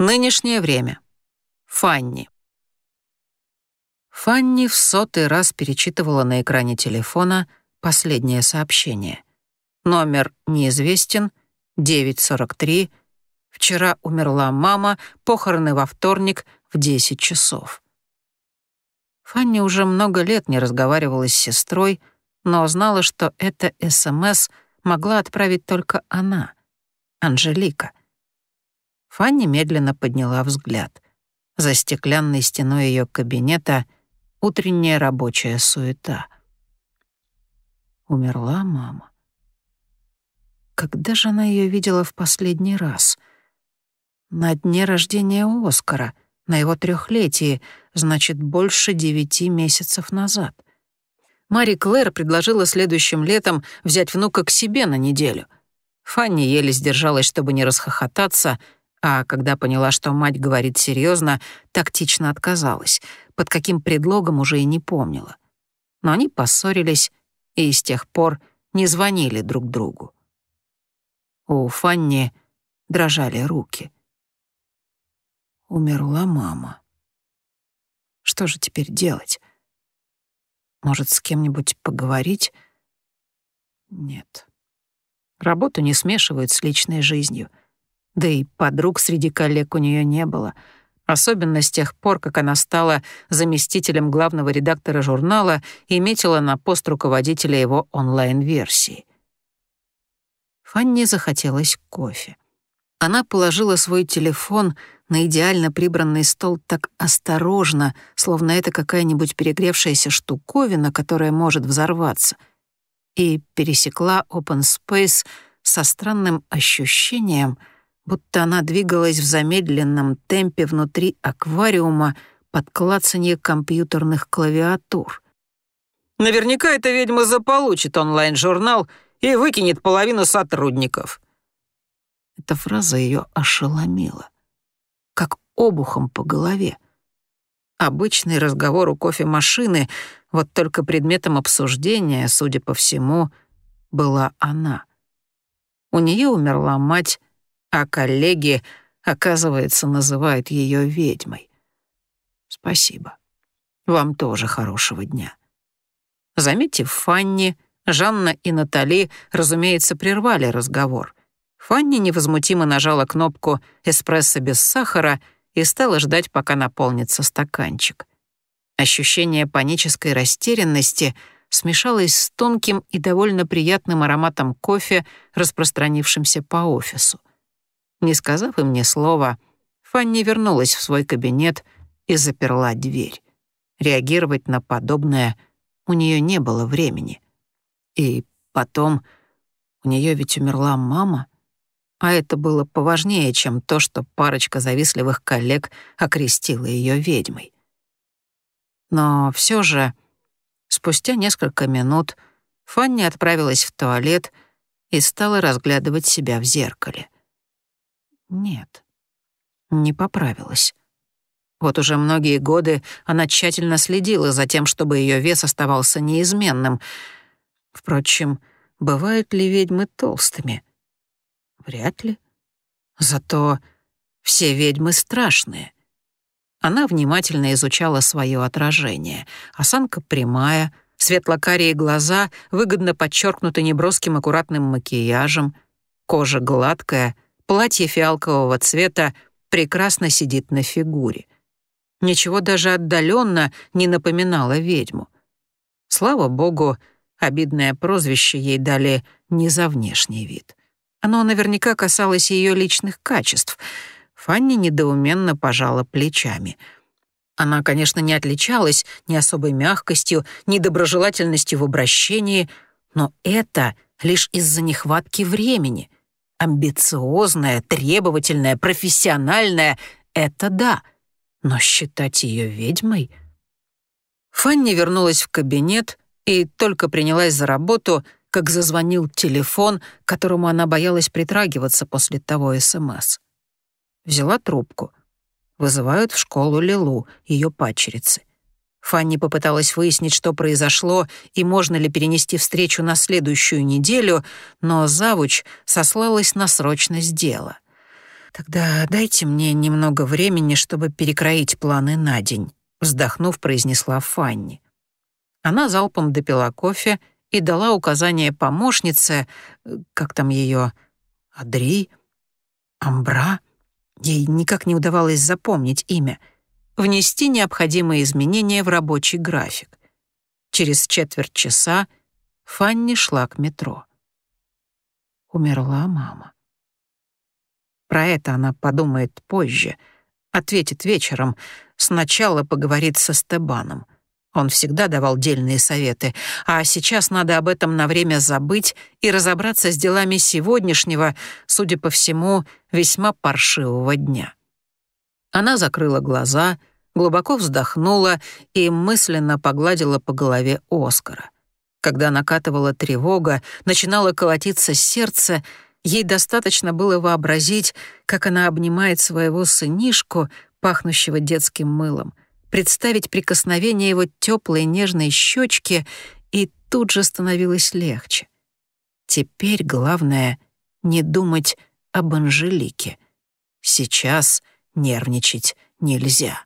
Нынешнее время. Фанни. Фанни в сотый раз перечитывала на экране телефона последнее сообщение. Номер неизвестен, 943. Вчера умерла мама, похороны во вторник в 10 часов. Фанни уже много лет не разговаривала с сестрой, но знала, что это СМС могла отправить только она, Анжелика. Фанни медленно подняла взгляд. За стеклянной стеной ее кабинета утренняя рабочая суета. Умерла мама. Когда же она ее видела в последний раз? На дне рождения Оскара, на его трехлетии, значит, больше девяти месяцев назад. Мари Клэр предложила следующим летом взять внука к себе на неделю. Фанни еле сдержалась, чтобы не расхохотаться, а когда поняла, что мать говорит серьезно, тактично отказалась, под каким предлогом уже и не помнила. Но они поссорились и с тех пор не звонили друг другу. У Фанни дрожали руки. Умерла мама. Что же теперь делать? Может, с кем-нибудь поговорить? Нет. Работу не смешивают с личной жизнью. Да и подруг среди коллег у нее не было. Особенно с тех пор, как она стала заместителем главного редактора журнала и метила на пост руководителя его онлайн-версии. Фанни захотелось кофе. Она положила свой телефон на идеально прибранный стол так осторожно, словно это какая-нибудь перегревшаяся штуковина, которая может взорваться, и пересекла open space со странным ощущением, будто она двигалась в замедленном темпе внутри аквариума под клацанье компьютерных клавиатур. Наверняка эта ведьма заполучит онлайн-журнал и выкинет половину сотрудников». Эта фраза ее ошеломила, как обухом по голове. Обычный разговор у кофемашины, вот только предметом обсуждения, судя по всему, была она. У нее умерла мать, а коллеги, оказывается, называют ее ведьмой. Спасибо. Вам тоже хорошего дня. Заметив Фанни, Жанна и Натали, разумеется, прервали разговор. Фанни невозмутимо нажала кнопку «эспрессо без сахара» и стала ждать, пока наполнится стаканчик. Ощущение панической растерянности смешалось с тонким и довольно приятным ароматом кофе, распространившимся по офису. Не сказав им ни слова, Фанни вернулась в свой кабинет и заперла дверь. Реагировать на подобное у нее не было времени — и потом, у нее ведь умерла мама, а это было поважнее, чем то, что парочка завистливых коллег окрестила ее ведьмой. Но все же, спустя несколько минут, Фанни отправилась в туалет и стала разглядывать себя в зеркале. Нет, не поправилась. Вот уже многие годы она тщательно следила за тем, чтобы ее вес оставался неизменным — Впрочем, бывают ли ведьмы толстыми? Вряд ли. Зато все ведьмы страшные. Она внимательно изучала свое отражение. Осанка прямая, светло-карие глаза выгодно подчеркнуты неброским аккуратным макияжем, кожа гладкая, платье фиалкового цвета прекрасно сидит на фигуре. Ничего даже отдаленно не напоминало ведьму. Слава богу, Обидное прозвище ей дали не за внешний вид. Оно наверняка касалось ее личных качеств. Фанни недоуменно пожала плечами. Она, конечно, не отличалась ни особой мягкостью, ни доброжелательностью в обращении, но это лишь из-за нехватки времени. Амбициозная, требовательная, профессиональная — это да. Но считать ее ведьмой... Фанни вернулась в кабинет, и только принялась за работу, как зазвонил телефон, которому она боялась притрагиваться после того СМС. Взяла трубку. Вызывают в школу Лилу, ее падчерицы. Фанни попыталась выяснить, что произошло и можно ли перенести встречу на следующую неделю, но завуч сослалась на срочность дела. «Тогда дайте мне немного времени, чтобы перекроить планы на день», вздохнув, произнесла Фанни. Она залпом допила кофе и дала указание помощнице, как там ее, Адри, Амбра, ей никак не удавалось запомнить имя, внести необходимые изменения в рабочий график. Через четверть часа Фанни шла к метро. Умерла мама. Про это она подумает позже, ответит вечером, сначала поговорит со Стебаном. Он всегда давал дельные советы, а сейчас надо об этом на время забыть и разобраться с делами сегодняшнего, судя по всему, весьма паршивого дня. Она закрыла глаза, глубоко вздохнула и мысленно погладила по голове Оскара. Когда накатывала тревога, начинало колотиться сердце, ей достаточно было вообразить, как она обнимает своего сынишку, пахнущего детским мылом, представить прикосновение его теплой нежной щечки, и тут же становилось легче. Теперь главное — не думать об Анжелике. Сейчас нервничать нельзя.